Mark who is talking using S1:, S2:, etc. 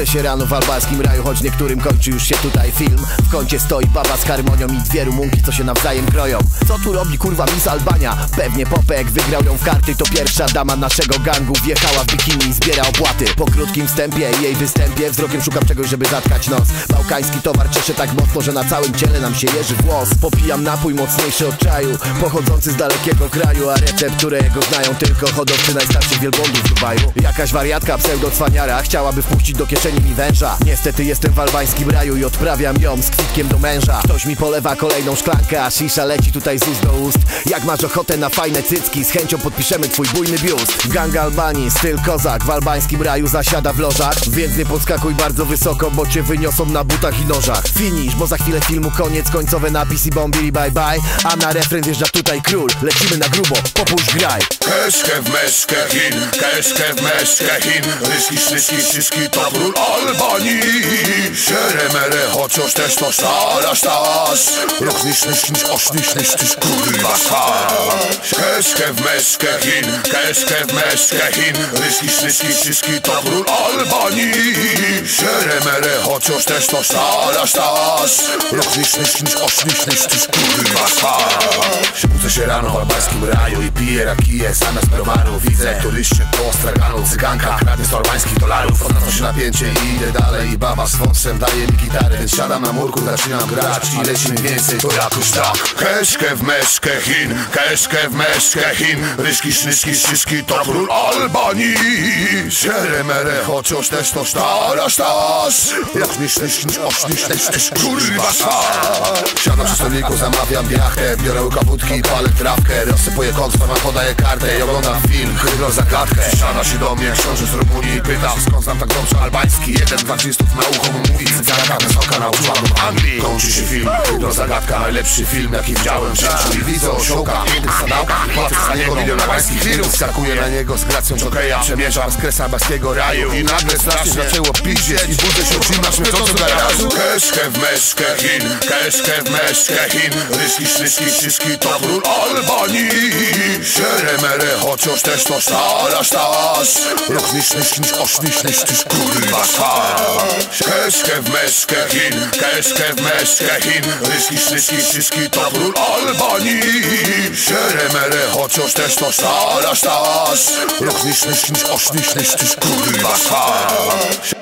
S1: Budzę się rano w albańskim raju, choć niektórym kończy już się tutaj film. W kącie stoi baba z harmonią i dwie rumunki, co się nawzajem kroją. Co tu robi kurwa Miss Albania? Pewnie Popek wygrał ją w karty To pierwsza dama naszego gangu wjechała w bikini i zbiera opłaty. Po krótkim wstępie i jej występie wzrokiem szukam czegoś, żeby zatkać nos. Bałkański towar cieszy tak mocno, że na całym ciele nam się jeży włos Popijam napój mocniejszy od czaju, pochodzący z dalekiego kraju A recept, którego znają tylko hodowcy najstarszych wielbłądów w Dubaju. Jakaś wariatka pseudo-cwaniara chciałaby wpuścić do kieszeni mi węża. Niestety jestem w albańskim raju i odprawiam ją z kwitkiem do męża. Ktoś mi polewa kolejną szklankę, a shisha leci tutaj z ust do ust. Jak masz ochotę na fajne cycki, z chęcią podpiszemy twój bujny biust. Gang Albanii, styl kozak, w albańskim raju zasiada w lożach. Więc nie podskakuj bardzo wysoko, bo cię wyniosą na butach i nożach. Finish, bo za chwilę filmu koniec, końcowe napisy bombili bye bye. A na refren wjeżdża tutaj król, lecimy na grubo, popuść graj.
S2: Keszkę w meszkę Chin, keszkę w meszkę to król Albanii Szeremere, chociaż też to szara sztas Roch niż, niż, niż, oś, niż, niż, niż, kurwa szas Keszkę w meszkę Chin, keszkę w meszkę Chin. Ryski, szryski, szyszki to król Albanii Szeremere, chociaż też to szara sztas. Roch niż, niż, niż, oś, niż, niż, kurwa szas Budzę się rano w albańskim raju i piję rakiję zamiast browaru. Widzę turyście po straganu, cyganka kradnie sto albańskich dolarów. Odnoszę się napięcie i idę dalej. I baba z wąsem daje mi gitarę Więc siadam na murku, zaczynam grać. I leci mi więcej to jakoś tak. Keszkę w meszkę Chin, keszkę w meszkę Chin. Ryszki, sznyszki, szyszki to król Albanii. Szeremere, chociaż też to sztara sztas Jak oś, niż, niż, niż, kurwa Siadam przy stoliku, zamawiam jachtę Biorę łyka wódki, palę trawkę Rozsypuję mam podaję kartę I oglądam film, chyba zagadkę Siada się do mnie książę z Rumunii pyta Skąd znam tak dobrze albański. Jeden dwadzistów na ucho mówi Cyganka wysoka nauczyła go Anglii Kończy się film, chyba zagadka Najlepszy film jaki widziałem w życiu. I widzę osiołka, pięknych sadałka Płacę za niego milion albańskich lirów Skakuję na niego z gracją jokeja Przemierzam z kres albańskiego raju. I nagle strasznie zaczęło piździeć I budzę się trzymasz mnie to co garażu Keszkę w meszkę Chin, keszkę w meszkę Chin. Ryszki, szryszki, szyszki to król Albanii. Szeremere, chociaż też to sztara sztas Roch niż, niż, niż, oś, niż, niż, niż, kurwa szas Keszkę w meszkę Chin, keszkę w meszkę Chin. Ryszki, szryszki, szyszki to król Albanii Szeremere, chociaż też to sztara sztas Roch niż, niż, niż, oś, niż, niż, niż, kurwa szas